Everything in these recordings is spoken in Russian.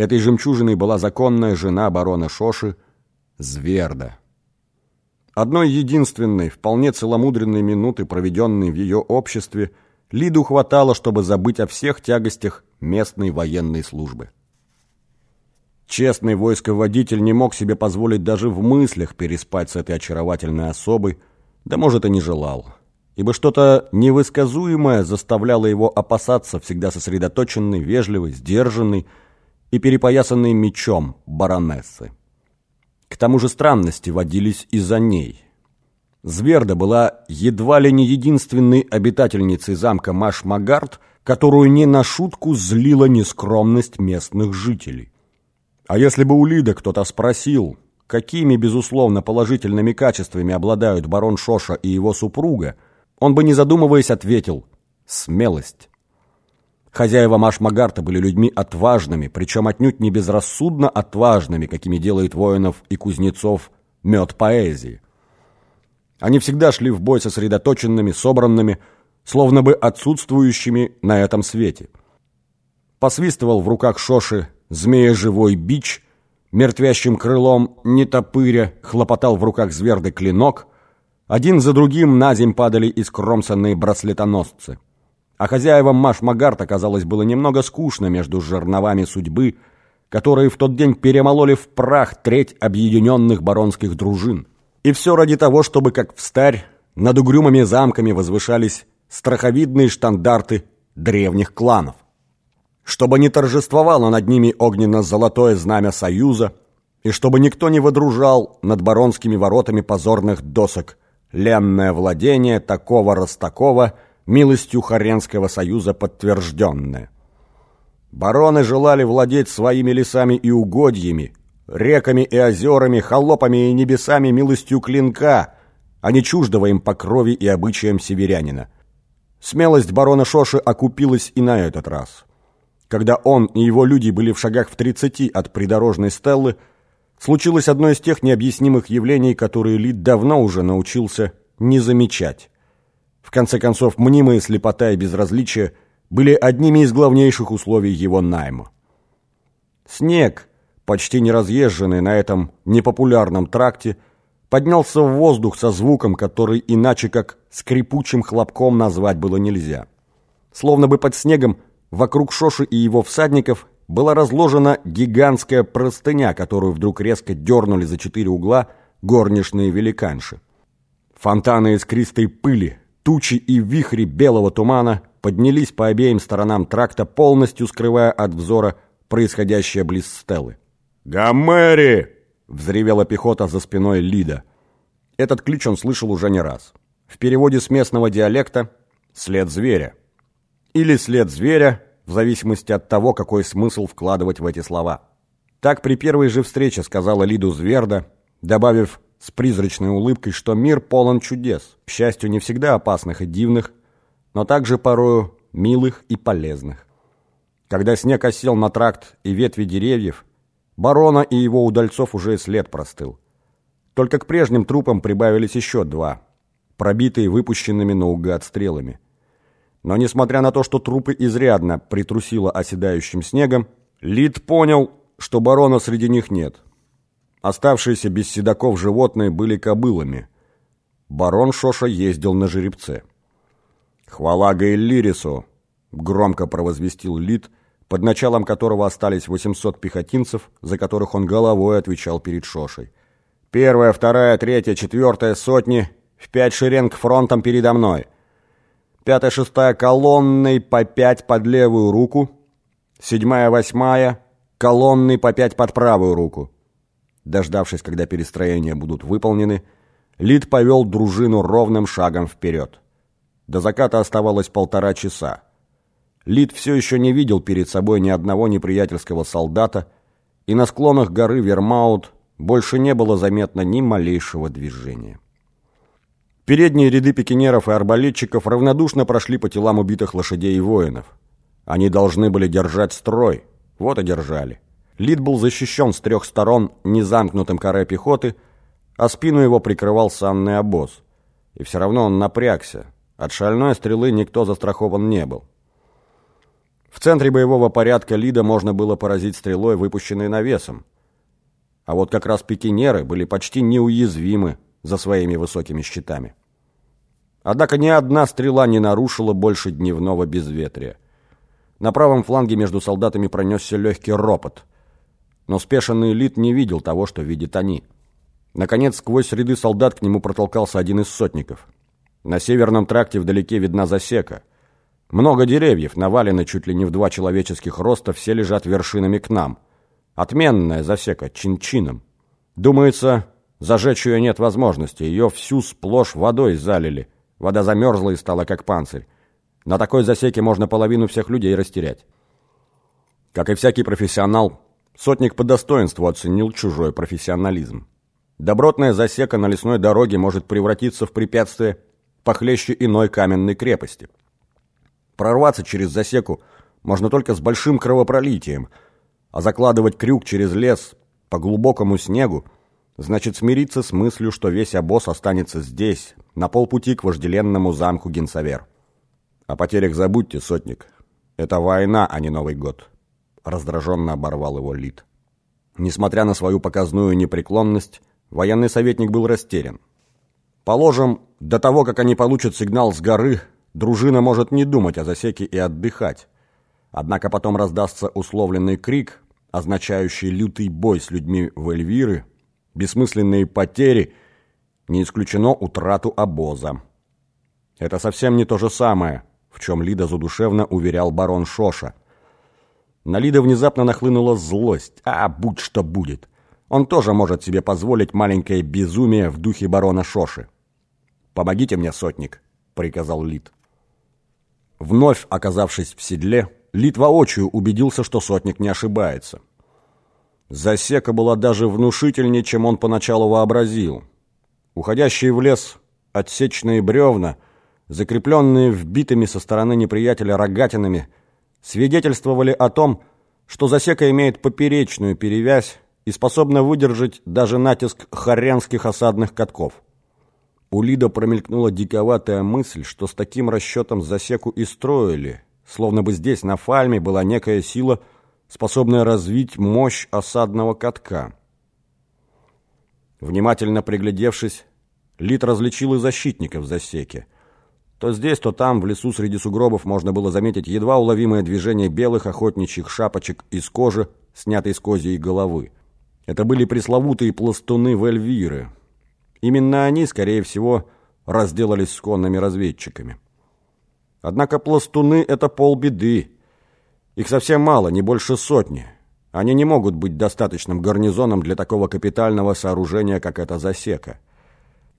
Этой жемчужиной была законная жена барона Шоши Зверда. Одной единственной, вполне целомудренной минуты, проведенной в ее обществе, Лиду хватало, чтобы забыть о всех тягостях местной военной службы. Честный войсководитель не мог себе позволить даже в мыслях переспать с этой очаровательной особой, да, может, и не желал, ибо что-то невысказуемое заставляло его опасаться всегда сосредоточенной, вежливой, сдержанной и перепоясанной мечом баронессы. К тому же странности водились и за ней. Зверда была едва ли не единственной обитательницей замка Маш-Магард, которую не на шутку злила нескромность местных жителей. А если бы у Лида кто-то спросил, какими, безусловно, положительными качествами обладают барон Шоша и его супруга, он бы, не задумываясь, ответил «смелость». Хозяева Маш-Магарта были людьми отважными, причем отнюдь не безрассудно отважными, какими делает воинов и кузнецов мед поэзии. Они всегда шли в бой сосредоточенными, собранными, словно бы отсутствующими на этом свете. Посвистывал в руках Шоши змея-живой бич, мертвящим крылом не топыря, хлопотал в руках зверды клинок, один за другим на земь падали искромсанные браслетоносцы. А хозяевам Маш-Магарта, казалось, было немного скучно между жерновами судьбы, которые в тот день перемололи в прах треть объединенных баронских дружин. И все ради того, чтобы, как в старь, над угрюмыми замками возвышались страховидные штандарты древних кланов чтобы не торжествовало над ними огненно-золотое знамя Союза, и чтобы никто не водружал над баронскими воротами позорных досок ленное владение такого-растакова, милостью Харенского союза подтвержденное. Бароны желали владеть своими лесами и угодьями, реками и озерами, холопами и небесами милостью клинка, а не чуждого им по крови и обычаям северянина. Смелость барона Шоши окупилась и на этот раз. Когда он и его люди были в шагах в 30 от придорожной стеллы, случилось одно из тех необъяснимых явлений, которые Лид давно уже научился не замечать. В конце концов, мнимая слепота и безразличие были одними из главнейших условий его найма. Снег, почти не разъезженный на этом непопулярном тракте, поднялся в воздух со звуком, который иначе как скрипучим хлопком назвать было нельзя. Словно бы под снегом Вокруг Шоши и его всадников была разложена гигантская простыня, которую вдруг резко дернули за четыре угла горничные великанши. Фонтаны искристой пыли, тучи и вихри белого тумана поднялись по обеим сторонам тракта, полностью скрывая от взора происходящее близ стелы. «Гомери!» — взревела пехота за спиной Лида. Этот клич он слышал уже не раз. В переводе с местного диалекта «след зверя» или след зверя, в зависимости от того, какой смысл вкладывать в эти слова. Так при первой же встрече сказала Лиду Зверда, добавив с призрачной улыбкой, что мир полон чудес, к счастью, не всегда опасных и дивных, но также порою милых и полезных. Когда снег осел на тракт и ветви деревьев, барона и его удальцов уже след простыл. Только к прежним трупам прибавились еще два, пробитые выпущенными наугад стрелами – но несмотря на то, что трупы изрядно притрусило оседающим снегом, Лид понял, что барона среди них нет. Оставшиеся без седаков животные были кобылами. Барон Шоша ездил на жеребце. «Хвала Гаэллирису!» — громко провозвестил Лид, под началом которого остались 800 пехотинцев, за которых он головой отвечал перед Шошей. «Первая, вторая, третья, четвертая сотни в пять шеренг фронтом передо мной!» пятая, шестая колонной по пять под левую руку, седьмая, восьмая колонной по пять под правую руку. Дождавшись, когда перестроения будут выполнены, Лид повел дружину ровным шагом вперед. До заката оставалось полтора часа. Лид все еще не видел перед собой ни одного неприятельского солдата, и на склонах горы Вермаут больше не было заметно ни малейшего движения. Передние ряды пикинеров и арбалетчиков равнодушно прошли по телам убитых лошадей и воинов. Они должны были держать строй. Вот и держали. Лид был защищен с трех сторон незамкнутым каре пехоты, а спину его прикрывал санный обоз. И все равно он напрягся. От шальной стрелы никто застрахован не был. В центре боевого порядка Лида можно было поразить стрелой, выпущенной навесом. А вот как раз пикинеры были почти неуязвимы за своими высокими щитами. Однако ни одна стрела не нарушила больше дневного безветрия. На правом фланге между солдатами пронесся легкий ропот. Но спешенный Лид не видел того, что видят они. Наконец, сквозь ряды солдат к нему протолкался один из сотников. На северном тракте вдалеке видна засека. Много деревьев, навалены чуть ли не в два человеческих роста, все лежат вершинами к нам. Отменная засека, чин-чином. Думается, зажечь ее нет возможности, ее всю сплошь водой залили. Вода замерзла и стала как панцирь. На такой засеке можно половину всех людей растерять. Как и всякий профессионал, сотник по достоинству оценил чужой профессионализм. Добротная засека на лесной дороге может превратиться в препятствие похлеще иной каменной крепости. Прорваться через засеку можно только с большим кровопролитием, а закладывать крюк через лес по глубокому снегу значит смириться с мыслью, что весь обоз останется здесь, на полпути к вожделенному замку Генсавер. О потерях забудьте, сотник. Это война, а не Новый год. Раздраженно оборвал его Лид. Несмотря на свою показную непреклонность, военный советник был растерян. Положим, до того, как они получат сигнал с горы, дружина может не думать о засеке и отдыхать. Однако потом раздастся условленный крик, означающий лютый бой с людьми в Эльвиры, бессмысленные потери, не исключено утрату обоза. Это совсем не то же самое, в чем Лида задушевно уверял барон Шоша. На Лида внезапно нахлынула злость. А, будь что будет. Он тоже может себе позволить маленькое безумие в духе барона Шоши. «Помогите мне, сотник», — приказал Лид. Вновь оказавшись в седле, Лид воочию убедился, что сотник не ошибается. Засека была даже внушительнее, чем он поначалу вообразил. Уходящие в лес отсечные бревна — закрепленные вбитыми со стороны неприятеля рогатинами, свидетельствовали о том, что засека имеет поперечную перевязь и способна выдержать даже натиск хоренских осадных катков. У Лида промелькнула диковатая мысль, что с таким расчетом засеку и строили, словно бы здесь, на Фальме, была некая сила, способная развить мощь осадного катка. Внимательно приглядевшись, Лид различил и защитников засеки – то здесь, то там, в лесу среди сугробов можно было заметить едва уловимое движение белых охотничьих шапочек из кожи, снятой с козьей головы. Это были пресловутые пластуны Вельвиры. Именно они, скорее всего, разделались с конными разведчиками. Однако пластуны — это полбеды. Их совсем мало, не больше сотни. Они не могут быть достаточным гарнизоном для такого капитального сооружения, как эта засека.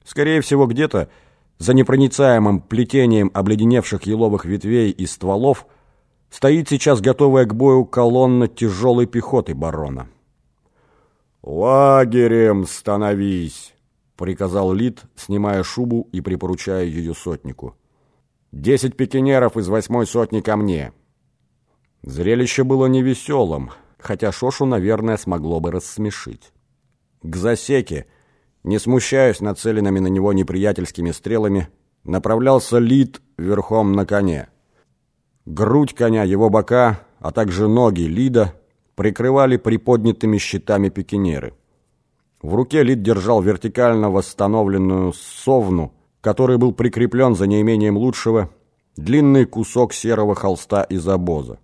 Скорее всего, где-то за непроницаемым плетением обледеневших еловых ветвей и стволов стоит сейчас готовая к бою колонна тяжелой пехоты барона. «Лагерем становись!» — приказал Лид, снимая шубу и припоручая ее сотнику. «Десять пикинеров из восьмой сотни ко мне!» Зрелище было невеселым, хотя Шошу, наверное, смогло бы рассмешить. К засеке — не смущаясь нацеленными на него неприятельскими стрелами, направлялся Лид верхом на коне. Грудь коня, его бока, а также ноги Лида прикрывали приподнятыми щитами пикинеры. В руке Лид держал вертикально восстановленную совну, который был прикреплен за неимением лучшего длинный кусок серого холста из обоза.